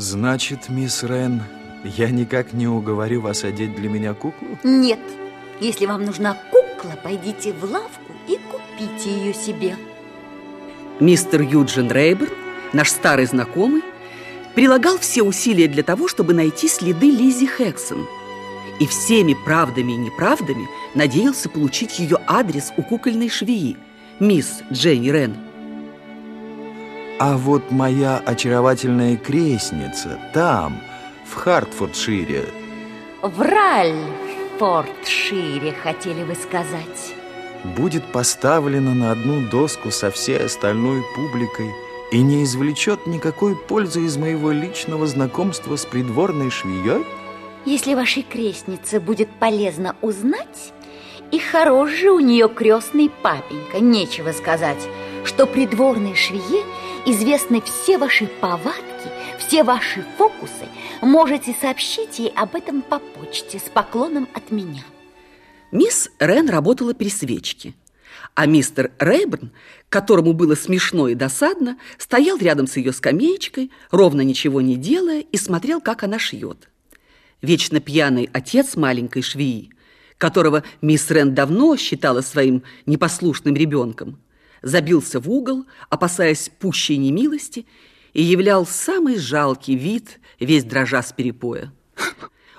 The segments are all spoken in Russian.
Значит, мисс Рен, я никак не уговорю вас одеть для меня куклу? Нет. Если вам нужна кукла, пойдите в лавку и купите ее себе. Мистер Юджин Рейберн, наш старый знакомый, прилагал все усилия для того, чтобы найти следы Лизи Хэксон. И всеми правдами и неправдами надеялся получить ее адрес у кукольной швеи, мисс Дженни Рен. А вот моя очаровательная крестница там, в Хартфордшире. В Ральфордшире, хотели вы сказать. Будет поставлена на одну доску со всей остальной публикой и не извлечет никакой пользы из моего личного знакомства с придворной швеей? Если вашей крестнице будет полезно узнать, и хорош же у нее крестный папенька, нечего сказать, что придворной швее известны все ваши повадки, все ваши фокусы, можете сообщить ей об этом по почте с поклоном от меня. Мисс Рен работала при свечке, а мистер Рейберн, которому было смешно и досадно, стоял рядом с ее скамеечкой, ровно ничего не делая, и смотрел, как она шьет. Вечно пьяный отец маленькой швеи, которого мисс Рен давно считала своим непослушным ребенком, забился в угол, опасаясь пущей немилости, и являл самый жалкий вид, весь дрожа с перепоя.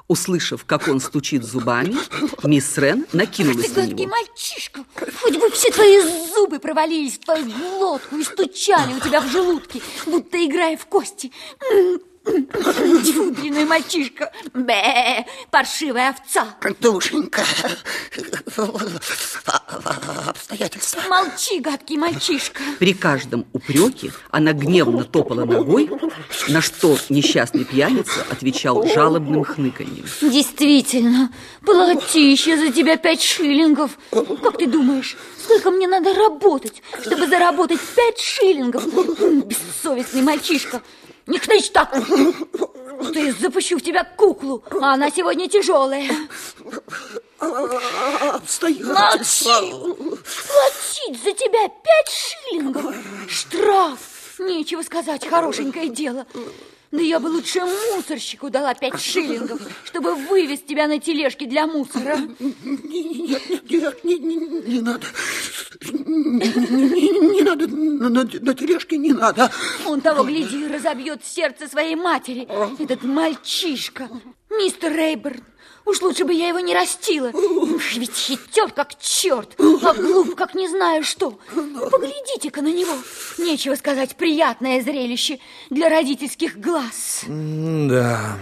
Услышав, как он стучит зубами, мисс Рен накинулась Ты на него. мальчишка, хоть бы все твои зубы провалились в твою глотку и стучали у тебя в желудке, будто играя в кости. Длинный мальчишка, бе, паршивая овца. Душенька, обстоятельства. Молчи, гадкий мальчишка. При каждом упреке она гневно топала ногой, на что несчастный пьяница отвечал жалобным хныканьем. Действительно, платище за тебя пять шиллингов. Как ты думаешь, сколько мне надо работать, чтобы заработать пять шиллингов? Бессовестный мальчишка. Не хнычь так! Ты запущу в тебя куклу, а она сегодня тяжелая. Молчи! Платить за тебя пять шиллингов! Штраф! Нечего сказать, хорошенькое дело. Да я бы лучше мусорщику дала пять шиллингов, чтобы вывез тебя на тележке для мусора. Нет, нет, нет, не, не, не надо. Не надо, на, на- на тележке не надо. Он того, гляди, разобьет сердце своей матери, этот мальчишка. Мистер Рейберн, уж лучше бы я его не растила. Уж ведь хитер как черт, а глуп как не знаю что. Поглядите-ка на него. Нечего сказать, приятное зрелище для родительских глаз. Да,